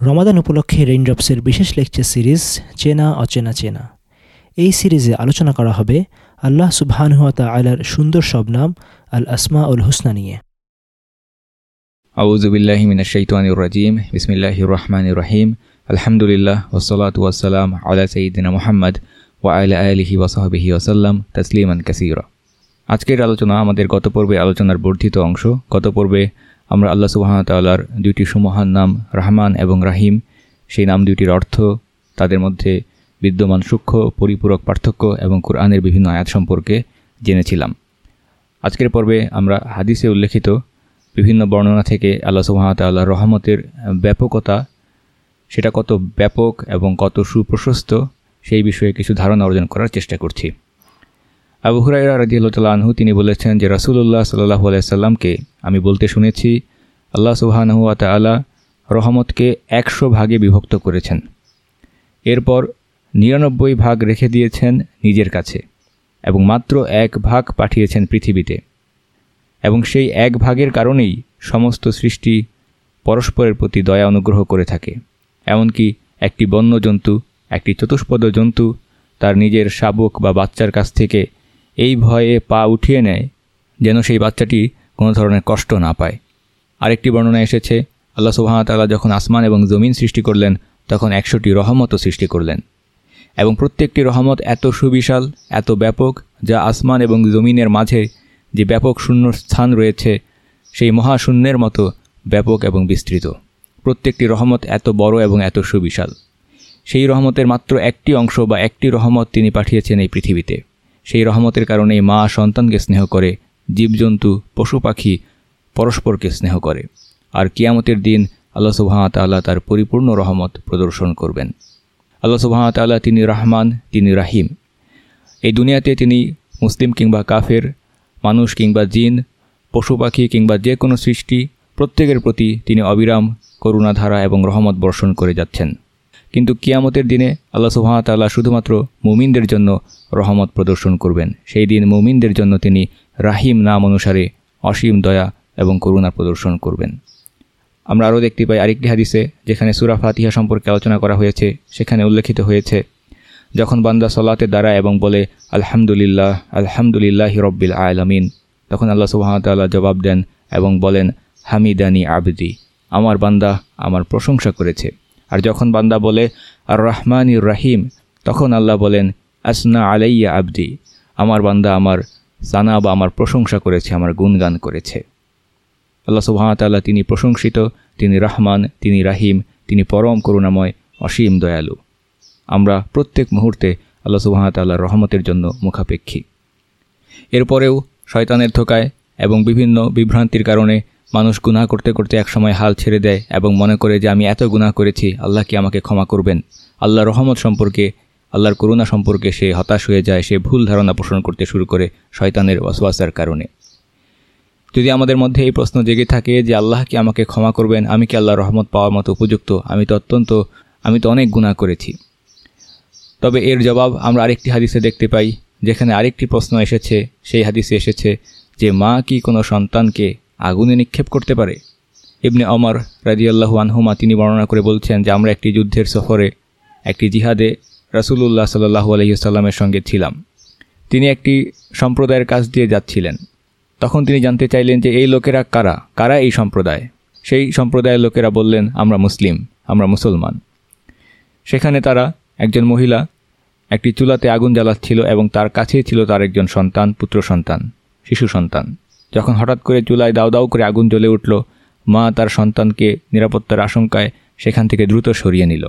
রমাদান উপলক্ষে রেইনড্রপসের বিশেষ lecture series চেনা, অচেনা, চেনা। এই সিরিজে আলোচনা করা হবে আল্লাহ সুবহানহুয়া তালার সুন্দর সব নাম, আল আসমা উল হুসনা নিয়ে। আউজুবিল্লাহি মিনাশাইতানির রাজিম, বিসমিল্লাহির রহমানির রহিম। আলহামদুলিল্লাহ ওসলাতু ওয়াসালাম আলা সঈদিনা মুহাম্মদ ওয়া আলা আলিহি ওয়াসাহবিহি ওসাল্লাম তসলিমান কাসিরা। আজকের আলোচনা আমাদের গত পর্বে আলোচনার বর্ধিত অংশ। গত পর্বে আমরা আল্লাহ সুবাহতাল্লাহর দুইটি সুমহান নাম, রাহমান এবং রাহিম, সেই নাম দুইটির অর্থ তাদের মধ্যে বিদ্যমান সূক্ষ্ম, পরিপূরক, পার্থক্য এবং কোরআনের বিভিন্ন আয়াত সম্পর্কে জেনেছিলাম। আজকের পর্বে আমরা হাদিসে উল্লেখিত বিভিন্ন বর্ণনা থেকে আল্লাহ সুবাহতাল্লাহর রহমতের ব্যাপকতা, সেটা কত ব্যাপক এবং কত সুপ্রশস্ত, সেই বিষয়ে কিছু ধারণা অর্জন করার চেষ্টা করছি। আবু হুরাইরা রাজিউল্লাহ আনহু, তিনি বলেছেন যে রাসুল্লাহ সাল্লাহ আলাইসাল্লামকে আমি বলতে শুনেছি, আল্লাহ সুবাহানহুয়া তালা রহমতকে একশো ভাগে বিভক্ত করেছেন। এরপর নিরানব্বই ভাগ রেখে দিয়েছেন নিজের কাছে এবং মাত্র এক ভাগ পাঠিয়েছেন পৃথিবীতে। এবং সেই এক ভাগের কারণেই সমস্ত সৃষ্টি পরস্পরের প্রতি দয়া অনুগ্রহ করে থাকে। এমনকি একটি বন্য জন্তু একটি চতুষ্পদ জন্তু তার নিজের শাবক বা বাচ্চার কাছ থেকে এই ভয়ে পা উঠিয়ে নেয় যেন সেই বাচ্চাটি কোনো ধরনের কষ্ট না পায়। আরেকটি বর্ণনা এসেছে, আল্লাহ সুবাহতাল্লাহ যখন আসমান এবং জমিন সৃষ্টি করলেন, তখন একশোটি রহমতও সৃষ্টি করলেন। এবং প্রত্যেকটি রহমত এত সুবিশাল, এত ব্যাপক, যা আসমান এবং জমিনের মাঝে যে ব্যাপক শূন্য স্থান রয়েছে, সেই মহাশূন্যের মতো ব্যাপক এবং বিস্তৃত। প্রত্যেকটি রহমত এত বড় এবং এত সুবিশাল। সেই রহমতের মাত্র একটি অংশ বা একটি রহমত তিনি পাঠিয়েছেন এই পৃথিবীতে। সেই রহমতের কারণেই মা সন্তানকে স্নেহ করে, জীবজন্তু, পশু পাখি, পরস্পরকে স্নেহ করে। আর কিয়ামতের দিন আল্লাহ সুবাহতাল্লাহ তার পরিপূর্ণ রহমত প্রদর্শন করবেন। আল্লাহ সুবাহতাল্লাহ তিনি রাহমান, তিনি রাহিম। এই দুনিয়াতে তিনি মুসলিম কিংবা কাফের, মানুষ কিংবা জিন, পশু পাখি কিংবা যে কোনো সৃষ্টি, প্রত্যেকের প্রতি তিনি অবিরাম করুণাধারা এবং রহমত বর্ষণ করে যাচ্ছেন। কিন্তু কিয়ামতের দিনে আল্লাহ সুহামতাল্লাহ শুধুমাত্র মুমিনদের জন্য রহমত প্রদর্শন করবেন। সেই দিন মুমিনদের জন্য তিনি রাহিম নাম অনুসারে অসীম দয়া এবং করুণা প্রদর্শন করবেন। আমরা আরও দেখতে পাই আরেকটি হাদিসে যেখানে সুরা ফাতিহা সম্পর্কে আলোচনা করা হয়েছে, সেখানে উল্লেখিত হয়েছে, যখন বান্দা সলাতে দ্বারা এবং বলে, আলহামদুলিল্লাহ আলহামদুলিল্লাহ রব্বিল আলমিন। তখন আল্লাহ সুহামতাল্লাহ জবাব দেন এবং বলেন, হামিদানি আবদি, আমার বান্দা আমার প্রশংসা করেছে। আর যখন বান্দা বলে আর রহমান ইর রাহিম তখন আল্লাহ বলেন, আসনা আলাইয়া আবদি আমার বান্দা আমার সানা বা আমার প্রশংসা করেছে, আমার গুণগান করেছে। আল্লাহ সুবাহতাল্লাহ তিনি প্রশংসিত, তিনি রহমান, তিনি রাহিম, তিনি পরম করুণাময়, অসীম দয়ালু। আমরা প্রত্যেক মুহূর্তে আল্লাহ সুবাহতাল্লাহর রহমতের জন্য মুখাপেক্ষী। এরপরেও শয়তানের ধোকায় এবং বিভিন্ন বিভ্রান্তির কারণে মানুষ গুনাহ করতে করতে একসময় হাল ছেড়ে দেয় এবং মনে করে যে আমি এত গুনাহ করেছি, আল্লাহ কি আমাকে ক্ষমা করবেন? আল্লাহ রহমত সম্পর্কে, আল্লাহর করুণা সম্পর্কে সে হতাশ হয়ে যায়, সে ভুল ধারণা পোষণ করতে শুরু করে শয়তানের ওয়াসওয়াসার কারণে। যদি আমাদের মধ্যে এই প্রশ্ন জেগে থাকে যে আল্লাহ কি আমাকে ক্ষমা করবেন, আমি কি আল্লাহ রহমত পাওয়ার মতো উপযুক্ত? আমি তো অত্যন্ত, আমি তো অনেক গুণা করেছি। তবে এর জবাব আমরা আরেকটি হাদিসে দেখতে পাই, যেখানে আরেকটি প্রশ্ন এসেছে, সেই হাদিসে এসেছে যে মা কি কোনো সন্তানকে আগুনে নিক্ষেপ করতে পারে। ইবনে অমর রাজিয়াল্লাহু আনহুমা তিনি বর্ণনা করে বলছেন যে, আমরা একটি যুদ্ধের সফরে, একটি জিহাদে রাসুলুল্লাহ সাল্লাহু আলহিসাল্লামের সঙ্গে ছিলাম। তিনি একটি সম্প্রদায়ের কাছ দিয়ে যাচ্ছিলেন। তখন তিনি জানতে চাইলেন যে, এই লোকেরা কারা? কারা এই সম্প্রদায়? সেই সম্প্রদায়ের লোকেরা বললেন, আমরা মুসলিম, আমরা মুসলমান। সেখানে তারা একজন মহিলা একটি চুলাতে আগুন জ্বালাচ্ছিল এবং তার কাছেই ছিল তার একজন সন্তান, পুত্র সন্তান, শিশু সন্তান। যখন হঠাৎ করে চুলায় দাউ দাউ করে আগুন জ্বলে উঠল, মা তার সন্তানকে নিরাপত্তার আশঙ্কায় সেখান থেকে দ্রুত সরিয়ে নিল।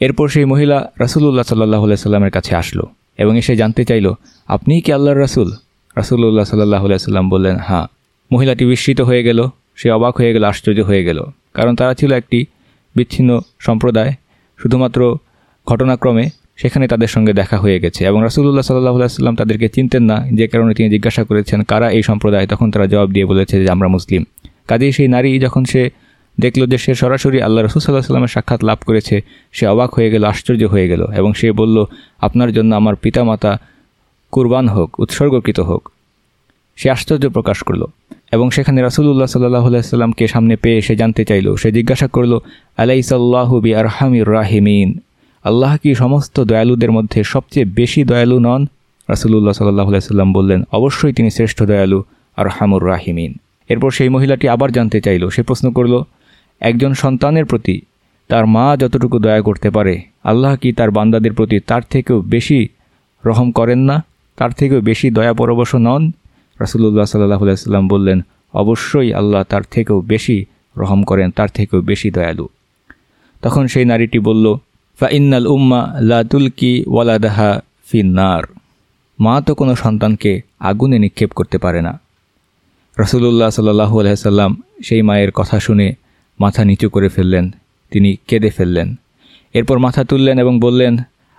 এরপর সেই মহিলা রাসুল্লাহ সাল্লাহ সাল্লামের কাছে আসলো এবং এসে জানতে চাইল আপনিই কি আল্লাহর রাসুল? রাসুল্লাহ সাল্লাহ সাল্লাম বললেন হ্যাঁ। মহিলাটি বিস্মিত হয়ে গেল, সে অবাক হয়ে গেল, আশ্চর্য হয়ে গেল, কারণ তারা ছিল একটি বিচ্ছিন্ন সম্প্রদায়, শুধুমাত্র ঘটনাক্রমে সেখানে তাদের সঙ্গে দেখা হয়ে গেছে। এবং রাসুল্লাহ সাল্লাহ সাল্লাম তাদেরকে চিনতেন না যে কারণে তিনি জিজ্ঞাসা করেছেন, কারা এই সম্প্রদায়? তখন তারা জবাব দিয়ে বলেছে যে, আমরা মুসলিম। কাজেই সেই নারী যখন সে দেখল যে সে সরাসরি আল্লাহ রসুল সাল্লাহ সাল্লামের সাক্ষাৎ লাভ করেছে, সে অবাক হয়ে গেল, আশ্চর্য হয়ে গেল এবং সে বলল, আপনার জন্য আমার পিতামাতা কুরবান হোক, উৎসর্গকৃত হোক। সে আশ্চর্য প্রকাশ করল এবং সেখানে রাসুল্লাহ সাল্লাহ সাল্লামকে সামনে পেয়ে সে জানতে চাইল। সে জিজ্ঞাসা করল, আলাইসাল্লাহু বি আরহামির রাহিমিন? আল্লাহ কি সমস্ত দয়ালুদের মধ্যে সবচেয়ে বেশি দয়ালু নন? রাসুল্লাহ সাল্লাহ সাল্লাম বললেন, অবশ্যই তিনি শ্রেষ্ঠ দয়ালু আর হামুর রাহিমিন। এরপর সেই মহিলাটি আবার জানতে চাইল, সে প্রশ্ন করল, একজন সন্তানের প্রতি তার মা যতটুকু দয়া করতে পারে, আল্লাহ কি তার বান্দাদের প্রতি তার থেকেও বেশি রহম করেন না? তার থেকেও বেশি দয়া পরবশ নন? রাসুল্লাহ সাল্লাহ সাল্লাম বললেন, অবশ্যই আল্লাহ তার থেকেও বেশি রহম করেন, তার থেকেও বেশি দয়ালু। তখন সেই নারীটি বলল ফা ইন্নাল উম্মা লাতুলকি ওয়ালাদাহা ফিন্নার মা তো কোনো সন্তানকে আগুনে নিক্ষেপ করতে পারে না। রসুল্লাহ সাল্লাহু আলহাম সেই মায়ের কথা শুনে মাথা নিচু করে ফেললেন, তিনি কেঁদে ফেললেন। এরপর মাথা তুললেন এবং বললেন,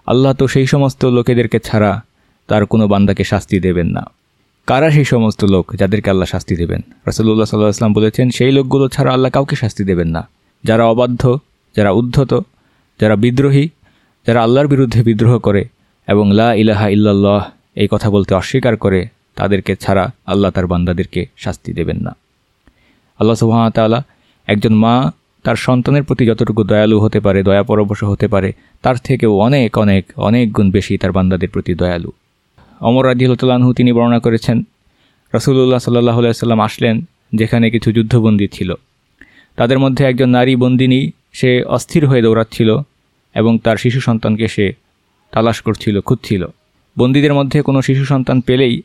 আল্লাহ তো সেই সমস্ত লোকেদেরকে ছাড়া তার কোনো বান্দাকে শাস্তি দেবেন না। কারা সেই সমস্ত লোক যাদেরকে আল্লাহ শাস্তি দেবেন? রসুল্লাহ সাল্লাহ আসলাম বলেছেন, সেই লোকগুলো ছাড়া আল্লাহ কাউকে শাস্তি দেবেন না। যারা অবাধ্য, যারা উদ্ধত যারা বিদ্রোহী, যারা আল্লাহর বিরুদ্ধে বিদ্রোহ করে এবং লা ইলাহা ইল্লাল্লাহ এই কথা বলতে অস্বীকার করে, তাদেরকে ছাড়া আল্লাহ তার বান্দাদেরকে শাস্তি দেবেন না। আল্লাহ সুবাহতাল্লাহ একজন মা তার সন্তানের প্রতি যতটুকু দয়ালু হতে পারে দয়া পরবশ হতে পারে, তার থেকেও অনেক অনেক অনেক গুণ বেশি তার বান্দাদের প্রতি দয়ালু। অমর রাজিউল্লাহু তিনি বর্ণনা করেছেন রসুল্লাহ সাল্লাহ সাল্লাম আসলেন যেখানে কিছু যুদ্ধবন্দী ছিল। তাদের মধ্যে একজন নারী বন্দিনী সে অস্থির হয়ে দৌড়াচ্ছিল এবং তার শিশু সন্তানকে সে তালাশ করছিল, খুঁজছিল। বন্দীদের মধ্যে কোনো শিশু সন্তান পেলেই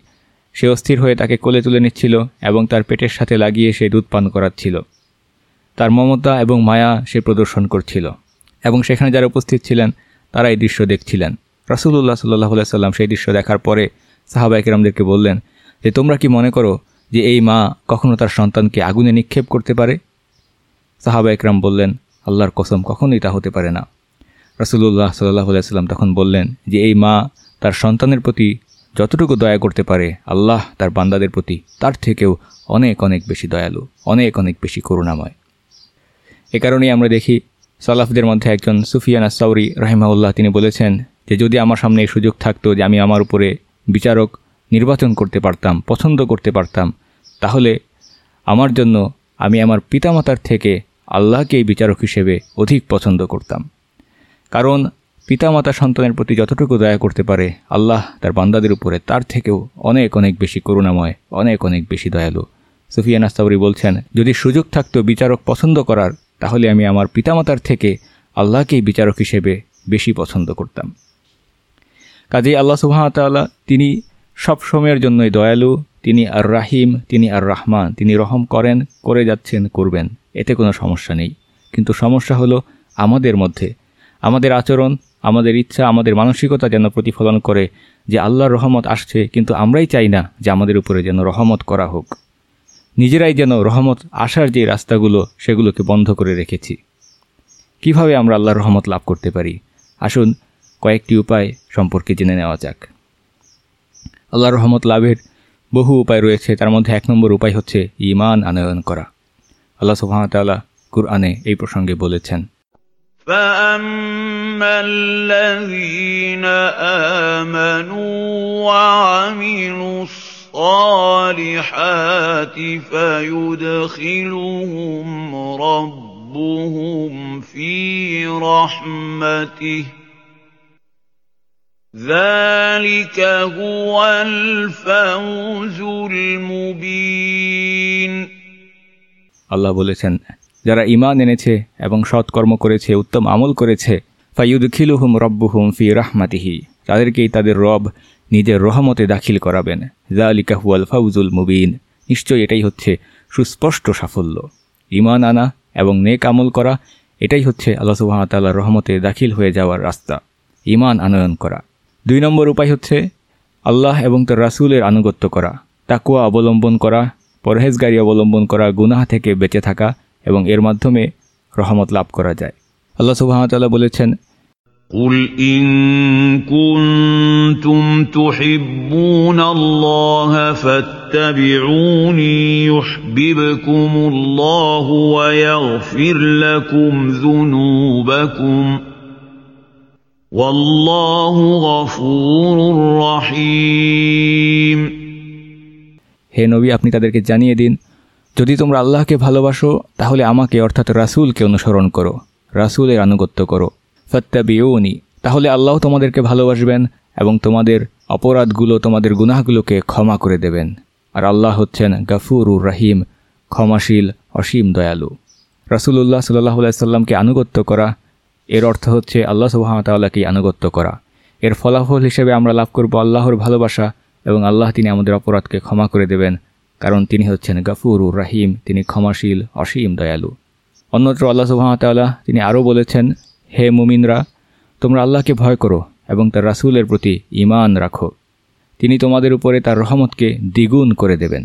সে অস্থির হয়ে তাকে কোলে তুলে নিচ্ছিল এবং তার পেটের সাথে লাগিয়ে সে দুধ পান করাচ্ছিল। তার মমতা এবং মায়া সে প্রদর্শন করছিল এবং সেখানে যারা উপস্থিত ছিলেন, তারা এই দৃশ্য দেখছিলেন। রাসুল্লাহ সাল্লাহ সাল্লাম সেই দৃশ্য দেখার পরে সাহাবা একরামদেরকে বললেন, যে তোমরা কি মনে করো যে এই মা কখনো তার সন্তানকে আগুনে নিক্ষেপ করতে পারে? সাহাবা একরাম বললেন আল্লাহর কসম কখনোই তা হতে পারে না। রসুল্লাহ সাল্লাহ সাল্লাম তখন বললেন যে, এই মা তার সন্তানের প্রতি যতটুকু দয়া করতে পারে, আল্লাহ তার বান্দাদের প্রতি তার থেকেও অনেক অনেক বেশি দয়ালু, অনেক অনেক বেশি করুণাময়। এ কারণেই আমরা দেখি, সালাফদের মধ্যে একজন সুফিয়ান আসাউরি রাহিমাউল্লাহ তিনি বলেছেন যে, যদি আমার সামনে এই সুযোগ থাকতো যে, আমি আমার উপরে বিচারক নির্বাচন করতে পারতাম, পছন্দ করতে পারতাম, তাহলে আমার জন্য আমি আমার পিতামাতার থেকে আল্লাহকে এই বিচারক হিসেবে অধিক পছন্দ করতাম। কারণ পিতামাতা সন্তানের প্রতি যতটুকু দয়া করতে পারে, আল্লাহ তার বান্দাদের উপরে তার থেকেও অনেক অনেক বেশি করুণাময়, অনেক অনেক বেশি দয়ালু। সুফিয়ান আস্তাবরি বলছেন, যদি সুযোগ থাকতো বিচারক পছন্দ করার, তাহলে আমি আমার পিতামাতার থেকে আল্লাহকেই বিচারক হিসেবে বেশি পছন্দ করতাম। কাজেই আল্লাহ সুহামতাল্লাহ তিনি সব সময়ের জন্যই দয়ালু তিনি আর রাহিম তিনি আর রহমান তিনি রহম করেন, করে যাচ্ছেন, করবেন। এতে কোনো সমস্যা নেই। কিন্তু সমস্যা হলো আমাদের মধ্যে। আমাদের আচরণ, আমাদের ইচ্ছা, আমাদের মানসিকতা যেন প্রতিফলন করে যে আল্লাহর রহমত আসছে, কিন্তু আমরাই চাই না যে আমাদের উপরে যেন রহমত করা হোক। নিজেরাই যেন রহমত আসার যে রাস্তাগুলো, সেগুলোকে বন্ধ করে রেখেছি। কীভাবে আমরা আল্লাহর রহমত লাভ করতে পারি? আসুন কয়েকটি উপায় সম্পর্কে জেনে নেওয়া যাক। আল্লাহর রহমত লাভের বহু উপায় রয়েছে তার মধ্যে এক নম্বর উপায় হচ্ছে ইমান আনয়ন করা আল্লাহ সুহামতাল্লাহ কুরআনে এই প্রসঙ্গে বলেছেন فَأَمَّا الَّذِينَ آمَنُوا وَعَمِلُوا الصَّالِحَاتِ فَيُدْخِلُهُمْ رَبُّهُمْ فِي رَحْمَتِهِ ذَلِكَ هُوَ الْفَوْزُ الْمُبِينُ আল্লাহ বলেছেন যারা ইমান এনেছে এবং সৎকর্ম করেছে উত্তম আমল করেছে ফাইয়ুদ খিলুহুম রব্বুহুম ফি রাহমাতিহি তাদেরকেই তাদের রব নিজের রহমতে দাখিল করাবেন জালিকা হুয়াল ফাউজুল মুবিন নিশ্চয়ই এটাই হচ্ছে সুস্পষ্ট সাফল্য ইমান আনা এবং নেক আমল করা এটাই হচ্ছে আল্লাহ সুবাহতাল্লাহ রহমতে দাখিল হয়ে যাওয়ার রাস্তা ইমান আনয়ন করা দুই নম্বর উপায় হচ্ছে আল্লাহ এবং তার রাসুলের আনুগত্য করা তাকুয়া অবলম্বন করা পরহেজগারি অবলম্বন করা গুনাহ থেকে বেঁচে থাকা এবং এর মাধ্যমে রহমত লাভ করা যায় আল্লাহ সুবাহতাল্লাহ বলেছেন قل إن كنتم تحبون الله فاتبعوني يحببكم الله ويغفر لكم ذنوبكم والله غفور رحيم হে নবী আপনি তাদেরকে জানিয়ে দিন যদি তোমরা আল্লাহকে ভালোবাসো তাহলে আমাকে অর্থাৎ রাসূলকে অনুসরণ করো রাসূলের আনুগত্য করো ফত্তাবিউনি তাহলে আল্লাহ তোমাদেরকে ভালোবাসবেন এবং তোমাদের অপরাধগুলো তোমাদের গুনাহগুলোকে ক্ষমা করে দেবেন আর আল্লাহ হচ্ছেন গাফুরুর রাহিম ক্ষমাশীল অসীম দয়ালু রাসূলুল্লাহ সাল্লাহ সাল্লামকে আনুগত্য করা এর অর্থ হচ্ছে আল্লাহ সুবাহতাল্লাহকে আনুগত্য করা। এর ফলাফল হিসেবে আমরা লাভ করব আল্লাহর ভালোবাসা এবং আল্লাহ তিনি আমাদের অপরাধকে ক্ষমা করে দেবেন, কারণ তিনি হচ্ছেন গাফুরুর রাহিম, তিনি ক্ষমাশীল, অসীম দয়ালু। অন্যত্র আল্লাহ সুবাহতাল্লাহ তিনি আরও বলেছেন, হে মুমিনরা, তোমরা আল্লাহকে ভয় করো এবং তার রাসূলের প্রতি ঈমান রাখো। তিনি তোমাদের উপরে তার রহমতকে দ্বিগুণ করে দেবেন।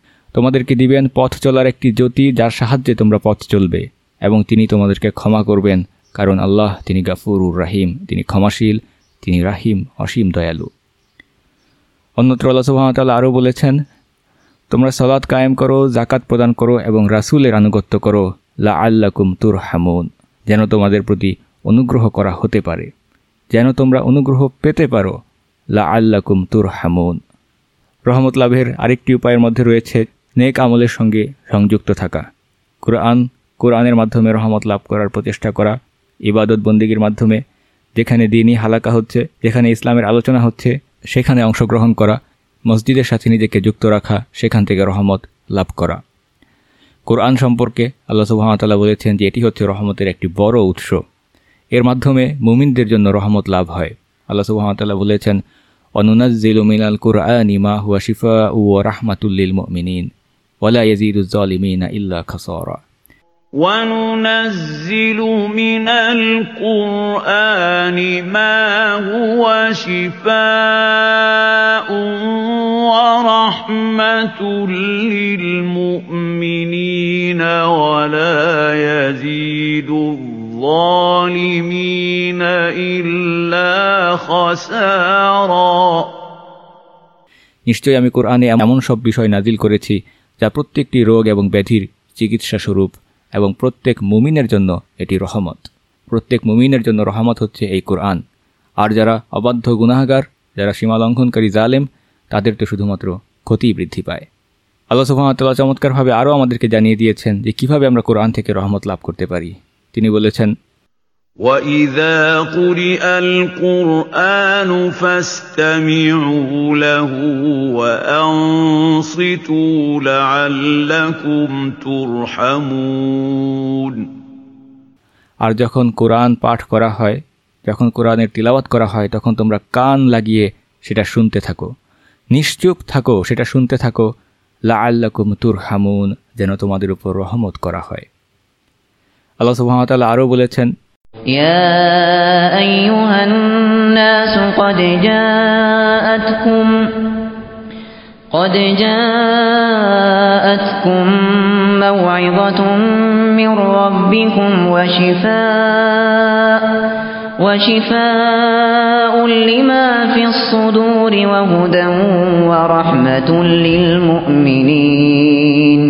তোমাদেরকে দিবেন পথ চলার একটি জ্যোতি যার সাহায্যে তোমরা পথ চলবে, এবং তিনি তোমাদেরকে ক্ষমা করবেন, কারণ আল্লাহ তিনি গাফুরুর রাহিম, তিনি ক্ষমাশীল, তিনি রাহিম, অসীম দয়ালু। অন্যত্র আল্লাহ সুহামতাল্লাহ আরও বলেছেন, তোমরা সলাৎ কায়েম করো জাকাত প্রদান করো, এবং রাসূলের আনুগত্য করো লা আল্লাকুম তুর হামুন যেন তোমাদের প্রতি অনুগ্রহ করা হতে পারে। যেন তোমরা অনুগ্রহ পেতে পারো লা আল্লাকুম তুর হামুন রহমত লাভের আরেকটি উপায়ের মধ্যে রয়েছে নেক আমলের সঙ্গে সংযুক্ত থাকা। কোরআন, কোরআনের মাধ্যমে রহমত লাভ করার প্রচেষ্টা করা। ইবাদত বন্দিগির মাধ্যমে, যেখানে দিনই হালাকা হচ্ছে, যেখানে ইসলামের আলোচনা হচ্ছে, সেখানে অংশগ্রহণ করা। মসজিদের সাথে নিজেকে যুক্ত রাখা, সেখান থেকে রহমত লাভ করা। কোরআন সম্পর্কে আল্লাহ সুবাহতাল্লাহ বলেছেন যে এটি হচ্ছে রহমতের একটি বড় উৎস। এর মাধ্যমে মুমিনদের জন্য রহমত লাভ হয়। আল্লাহ সুবাহতাল্লাহ বলেছেন অনুনাজিল মিনাল কুরআনি মা হুয়া শিফা ও রাহমাতুল্লিল মুমিনিন ওয়ালা ইয়াজিদুজ্জালিমিনা ইল্লা খাসারা وننزل من القرآن ما هو شفاء ورحمة للمؤمنين ولا يزيد الظالمين إلا خسارا নিশ্চয়ই আমি কোরআনে এমন সব বিষয় নাজিল করেছি যা প্রত্যেকটি রোগ এবং ব্যাধির চিকিৎসা স্বরূপ এবং প্রত্যেক মুমিনের জন্য এটি রহমত। প্রত্যেক মুমিনের জন্য রহমত হচ্ছে এই কোরআন। আর যারা অবাধ্য গুনাহগার, যারা সীমালঙ্ঘনকারী জালেম, তাদের তো শুধুমাত্র ক্ষতিই বৃদ্ধি পায়। আল্লাহ সুহামতাল্লাহ চমৎকারভাবে আরও আমাদেরকে জানিয়ে দিয়েছেন যে কীভাবে আমরা কোরআন থেকে রহমত লাভ করতে পারি। তিনি বলেছেন وَإِذَا قُرِئَ الْقُرْآنُ فَاسْتَمِعُوا لَهُ وَأَنصِتُوا لَعَلَّكُمْ تُرْحَمُونَ আর যখন কোরআন পাঠ করা হয় যখন কোরআনের তিলাওয়াত করা হয় তখন তোমরা কান লাগিয়ে সেটা শুনতে থাকো নিশ্চুপ থাকো সেটা শুনতে থাকো লা আল্লাকুম তুর হামুন যেন তোমাদের উপর রহমত করা হয় আল্লাহ সুহামতাল্লাহ আরও বলেছেন يا أيها الناس قد جاءتكم قد جاءتكم موعظة من ربكم وشفاء وشفاء لما في الصدور وهدى ورحمة للمؤمنين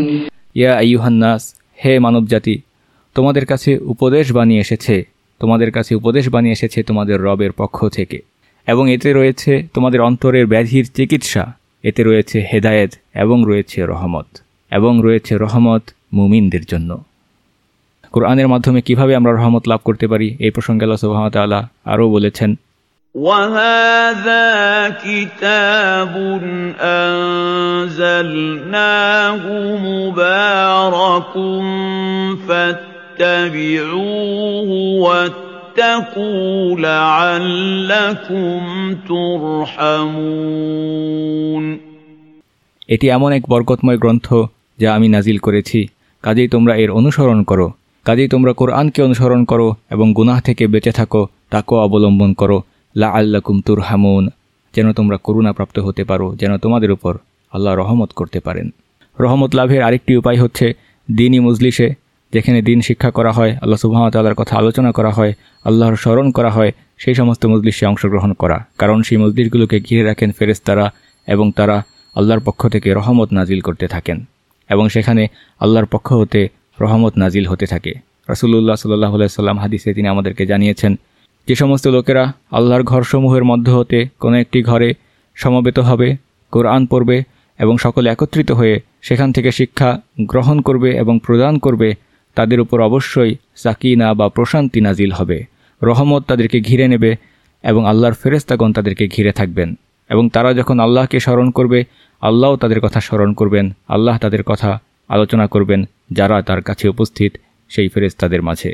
ইয়া আইয়ুহান্নাস হে মানবজাতি তোমাদের কাছে উপদেশ বানিয়ে এসেছে তোমাদের কাছে উপদেশ বানিয়ে এসেছে তোমাদের রবের পক্ষ থেকে এবং এতে রয়েছে তোমাদের অন্তরের ব্যাধির চিকিৎসা এতে রয়েছে হেদায়েত এবং রয়েছে রহমত এবং রয়েছে রহমত মুমিনদের জন্য কোরআনের মাধ্যমে কিভাবে আমরা রহমত লাভ করতে পারি এই প্রসঙ্গে আল্লাহ সুবাহতাল্লাহ আরও বলেছেন وهذا كتاب أنزلناه مبارك فاتبعوه واتقوا لعلكم ترحمون এটি এমন এক বরকতময় গ্রন্থ যা আমি নাজিল করেছি কাজেই তোমরা এর অনুসরণ করো কাজেই তোমরা কোরআনকে অনুসরণ করো এবং গুনাহ থেকে বেঁচে থাকো তাকেও অবলম্বন করো লা আল্লাকুম তুরহামুন যেন তোমরা করুণাপ্রাপ্ত হতে পারো যেন তোমাদের উপর আল্লাহ রহমত করতে পারেন রহমত লাভের আরেকটি উপায় হচ্ছে দিনই মজলিসে যেখানে দিন শিক্ষা করা হয়, আল্লাহ সুবাহতাল্লার কথা আলোচনা করা হয়, আল্লাহর স্মরণ করা হয়, সেই সমস্ত মজলিসে অংশগ্রহণ করা। কারণ সেই মজলিসগুলোকে ঘিরে রাখেন ফেরেস্তারা এবং তারা আল্লাহর পক্ষ থেকে রহমত নাজিল করতে থাকেন এবং সেখানে আল্লাহর পক্ষ হতে রহমত নাজিল হতে থাকে। রাসুল্লাহ সাল্লাহ সাল্লাম হাদিসে তিনি আমাদেরকে জানিয়েছেন, যে সমস্ত লোকেরা আল্লাহর ঘরসমূহের মধ্য হতে কোনো একটি ঘরে সমবেত হবে, কোরআন পড়বে এবং সকলে একত্রিত হয়ে সেখান থেকে শিক্ষা গ্রহণ করবে এবং প্রদান করবে তাদের উপর অবশ্যই সাকিনা বা প্রশান্তি নাজিল হবে। রহমত তাদেরকে ঘিরে নেবে এবং আল্লাহর ফেরেস্তাগণ তাদেরকে ঘিরে থাকবেন। এবং তারা যখন আল্লাহকে স্মরণ করবে, আল্লাহও তাদের কথা স্মরণ করবেন, আল্লাহ তাদের কথা আলোচনা করবেন, যারা তার কাছে উপস্থিত সেই ফেরেস্তাদের মাঝে।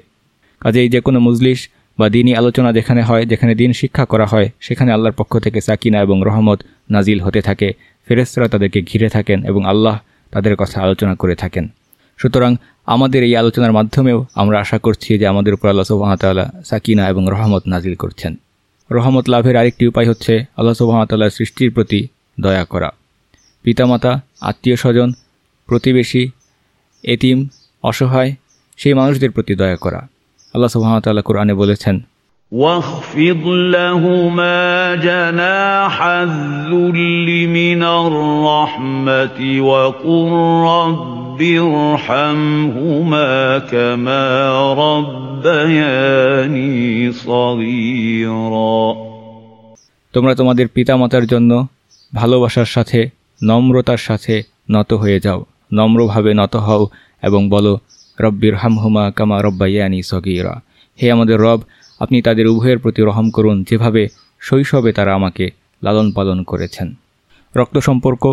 কাজেই যে কোনো মজলিস বা দিনই আলোচনা যেখানে হয়, যেখানে দিন শিক্ষা করা হয়, সেখানে আল্লাহর পক্ষ থেকে সাকিনা এবং রহমত নাজিল হতে থাকে। ফেরেস্তরা তাদেরকে ঘিরে থাকেন এবং আল্লাহ তাদের কথা আলোচনা করে থাকেন। সুতরাং আমাদের এই আলোচনার মাধ্যমেও আমরা আশা করছি যে আমাদের উপর আল্লাহ সুবাহতাল্লাহ সাকিনা এবং রহমত নাজিল করছেন রহমত লাভের আরেকটি উপায় হচ্ছে আল্লাহ সুবাহতাল্লাহ সৃষ্টির প্রতি দয়া করা পিতামাতা আত্মীয় স্বজন প্রতিবেশী এতিম অসহায় সেই মানুষদের প্রতি দয়া করা আল্লাহ সুবাহতাল্লাহ কোরআনে বলেছেন واخفض لهما جناح الذل من الرحمة وقل رب ارحمهما كما ربياني صغيرا তোমরা তোমাদের পিতামাতার জন্য ভালোবাসার সাথে নম্রতার সাথে নত হয়ে যাও নম্রভাবে নত হও এবং বলো রব্বির হামহুমা কামা রব্বাইয়ানি সগিরা হে আমাদের রব আপনি তাদের উভয়ের প্রতি রহম করুন যেভাবে শৈশবে তারা আমাকে লালন পালন করেছেন রক্ত সম্পর্ক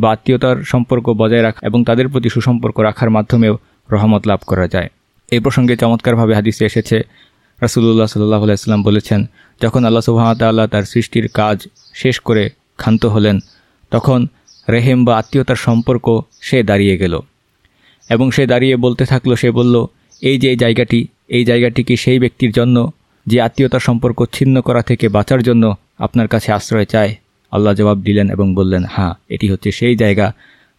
বা আত্মীয়তার সম্পর্ক বজায় রাখা এবং তাদের প্রতি সুসম্পর্ক রাখার মাধ্যমেও রহমত লাভ করা যায়। এই প্রসঙ্গে চমৎকারভাবে হাদিসে এসেছে রাসুল্লাহ সাল্লাহ আলাইস্লাম বলেছেন, যখন আল্লাহ সুবাহতাল্লাহ তার সৃষ্টির কাজ শেষ করে ক্ষান্ত হলেন, তখন রেহেম বা আত্মীয়তার সম্পর্ক সে দাঁড়িয়ে গেল। এবং সে দাঁড়িয়ে বলতে থাকল, সে বলল, এই যে জায়গাটি, এই জায়গাটি কি সেই ব্যক্তির জন্য যে আত্মীয়তার সম্পর্ক ছিন্ন করা থেকে বাঁচার জন্য আপনার কাছে আশ্রয় চায়? আল্লাহ জবাব দিলেন এবং বললেন হ্যাঁ এটি হচ্ছে সেই জায়গা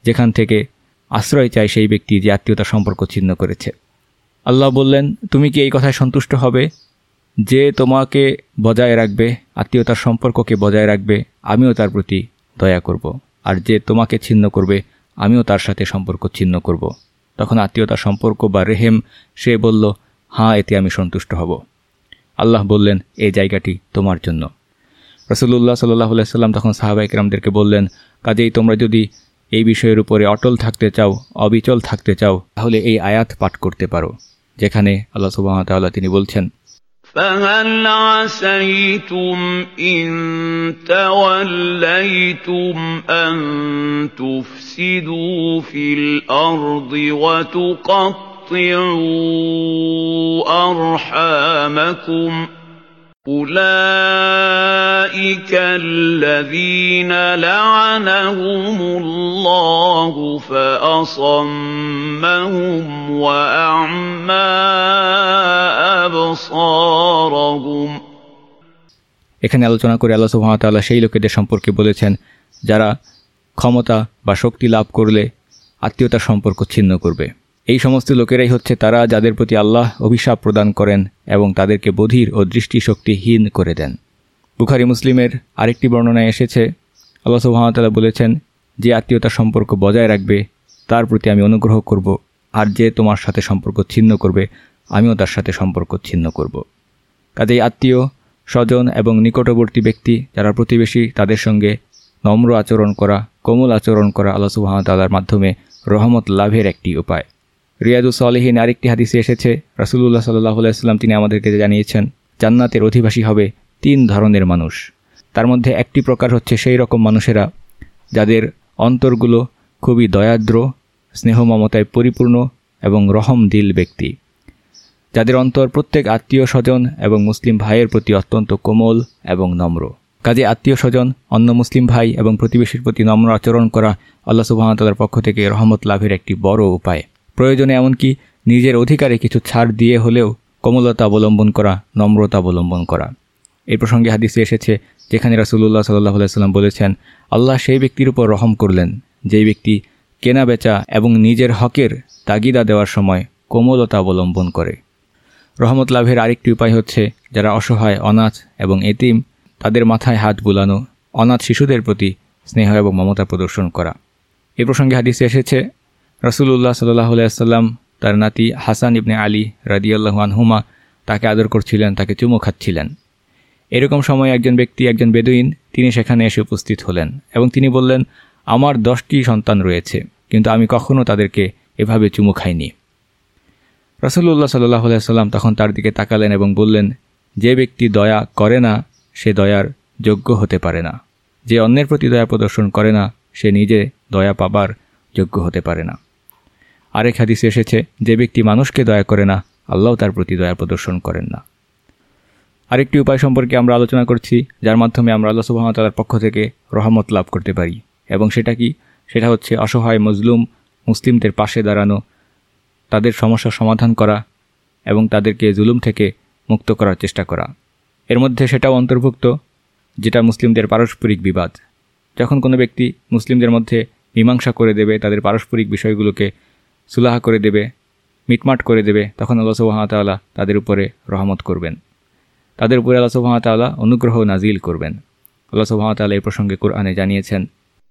যেখান থেকে আশ্রয় চায় সেই ব্যক্তি যে আত্মীয়তার সম্পর্ক ছিন্ন করেছে আল্লাহ বললেন, তুমি কি এই কথায় সন্তুষ্ট হবে যে তোমাকে বজায় রাখবে, আত্মীয়তার সম্পর্ককে বজায় রাখবে, আমিও তার প্রতি দয়া করব। আর যে তোমাকে ছিন্ন করবে, আমিও তার সাথে সম্পর্ক ছিন্ন করব। তখন আত্মীয়তার সম্পর্ক বা রেহেম, সে বলল হ্যাঁ এতে আমি সন্তুষ্ট হব আল্লাহ বললেন, এই জায়গাটি তোমার জন্য রসুল্লাহ সাল্লাহ সাল্লাম তখন সাহাবা ইকরামদেরকে বললেন কাজেই তোমরা যদি এই বিষয়ের উপরে অটল থাকতে চাও অবিচল থাকতে চাও তাহলে এই আয়াত পাঠ করতে পারো যেখানে আল্লাহ সুবাহতাল্লাহ তিনি বলছেন فهل عسيتم إن توليتم أن تفسدوا في الأرض وتقطعوا أرحامكم أولئك الذين لعنهم الله فأصمهم وأعمى أبصارهم এখানে আলোচনা করে আল্লাহ সুহামতাল্লাহ সেই লোকেদের সম্পর্কে বলেছেন যারা ক্ষমতা বা শক্তি লাভ করলে আত্মীয়তার সম্পর্ক ছিন্ন করবে এই সমস্ত লোকেরাই হচ্ছে তারা যাদের প্রতি আল্লাহ অভিশাপ প্রদান করেন এবং তাদেরকে বধির ও দৃষ্টিশক্তিহীন করে দেন। বুখারি মুসলিমের আরেকটি বর্ণনায় এসেছে, আল্লাহ সুহামতাল্লাহ বলেছেন, যে আত্মীয়তার সম্পর্ক বজায় রাখবে, তার প্রতি আমি অনুগ্রহ করব, আর যে তোমার সাথে সম্পর্ক ছিন্ন করবে, আমিও তার সাথে সম্পর্ক ছিন্ন করব। কাজেই আত্মীয়, স্বজন এবং নিকটবর্তী ব্যক্তি, যারা প্রতিবেশী, তাদের সঙ্গে নম্র আচরণ করা, কোমল আচরণ করা আল্লাহ সুহামতাল্লার মাধ্যমে রহমত লাভের একটি উপায়। রিয়াদুস সালেহীন আরেকটি হাদিসে এসেছে রাসুল্লাহ সাল্লাহ আলাইস্লাম তিনি আমাদেরকে জানিয়েছেন, জান্নাতের অধিবাসী হবে তিন ধরনের মানুষ। তার মধ্যে একটি প্রকার হচ্ছে সেই রকম মানুষেরা যাদের অন্তরগুলো খুবই দয়াদ্র স্নেহ মমতায় পরিপূর্ণ এবং রহম দিল ব্যক্তি। যাদের অন্তর প্রত্যেক আত্মীয় স্বজন এবং মুসলিম ভাইয়ের প্রতি অত্যন্ত কোমল এবং নম্র। কাজে আত্মীয় স্বজন, অন্য মুসলিম ভাই এবং প্রতিবেশীর প্রতি নম্র আচরণ করা আল্লাহ সুবাহতালার পক্ষ থেকে রহমত লাভের একটি বড় উপায়। প্রয়োজনে এমনকি নিজের অধিকারে কিছু ছাড় দিয়ে হলেও কোমলতা অবলম্বন করা, নম্রতা অবলম্বন করা। এই প্রসঙ্গে হাদিসে এসেছে, যেখানে রাসুল্লাহ সাল্লাহ সাল্লাম বলেছেন, আল্লাহ সেই ব্যক্তির উপর রহম করলেন, যেই ব্যক্তি কেনা বেচা এবং নিজের হকের তাগিদা দেওয়ার সময় কোমলতা অবলম্বন করে। রহমত লাভের আরেকটি উপায় হচ্ছে, যারা অসহায়, অনাথ এবং এতিম, তাদের মাথায় হাত বুলানো, অনাথ শিশুদের প্রতি স্নেহ এবং মমতা প্রদর্শন করা। এ প্রসঙ্গে হাদিসে এসেছে রসুল্লাহ সাল্লাহ সাল্লাম তার নাতি হাসান ইবনে আলী রাদিয়াল্লাহু আনহুমা তাকে আদর করছিলেন, তাকে চুমো খাচ্ছিলেন। এরকম সময় একজন ব্যক্তি, একজন বেদুইন, তিনি সেখানে এসে উপস্থিত হলেন এবং তিনি বললেন, আমার দশটি সন্তান রয়েছে, কিন্তু আমি কখনও তাদেরকে এভাবে চুমু খাইনি। রসুল্লাহ সাল্লাহ সাল্লাম তখন তার দিকে তাকালেন এবং বললেন, যে ব্যক্তি দয়া করে না, সে দয়ার যোগ্য হতে পারে না। যে অন্যের প্রতি দয়া প্রদর্শন করে না, সে নিজে দয়া পাবার যোগ্য হতে পারে না। আরেক হাদিসে এসেছে, যে ব্যক্তি মানুষকে দয়া করে না, আল্লাহ তার প্রতি দয়া প্রদর্শন করেন না। আরেকটি উপায় সম্পর্কে আমরা আলোচনা করছি, যার মাধ্যমে আমরা আল্লাহ সুবাহতালার পক্ষ থেকে রহমত লাভ করতে পারি। এবং সেটা কি? সেটা হচ্ছে অসহায় মজলুম, মুসলিমদের পাশে দাঁড়ানো, তাদের সমস্যার সমাধান করা এবং তাদেরকে জুলুম থেকে মুক্ত করার চেষ্টা করা। এর মধ্যে সেটাও অন্তর্ভুক্ত, যেটা মুসলিমদের পারস্পরিক বিবাদ। যখন কোনো ব্যক্তি মুসলিমদের মধ্যে মীমাংসা করে দেবে, তাদের পারস্পরিক বিষয়গুলোকে সুলাহা করে দেবে মিটমাট করে দেবে তখন আল্লাহ সুবাহতাল্লাহ তাদের উপরে রহমত করবেন তাদের উপরে আল্লাহ সুবাহতাল্লাহ অনুগ্রহ নাজিল করবেন আল্লাহ সুবাহতাল্লাহ এই প্রসঙ্গে কোরআনে জানিয়েছেন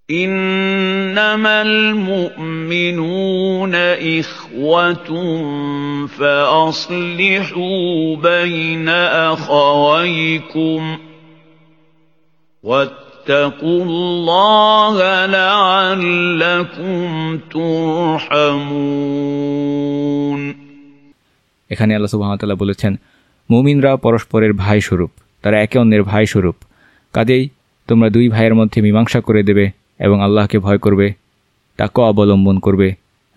إنما المؤمنون إخوة فأصلحوا بين أخويكم واتقوا الله لعلكم ترحمون এখানে আল্লাহ সুবাহতাল্লাহ বলেছেন মুমিনরা পরস্পরের ভাই স্বরূপ তারা একে অন্যের ভাই স্বরূপ কাজেই তোমরা দুই ভাইয়ের মধ্যে মীমাংসা করে দেবে এবং আল্লাহকে ভয় করবে তাকে অবলম্বন করবে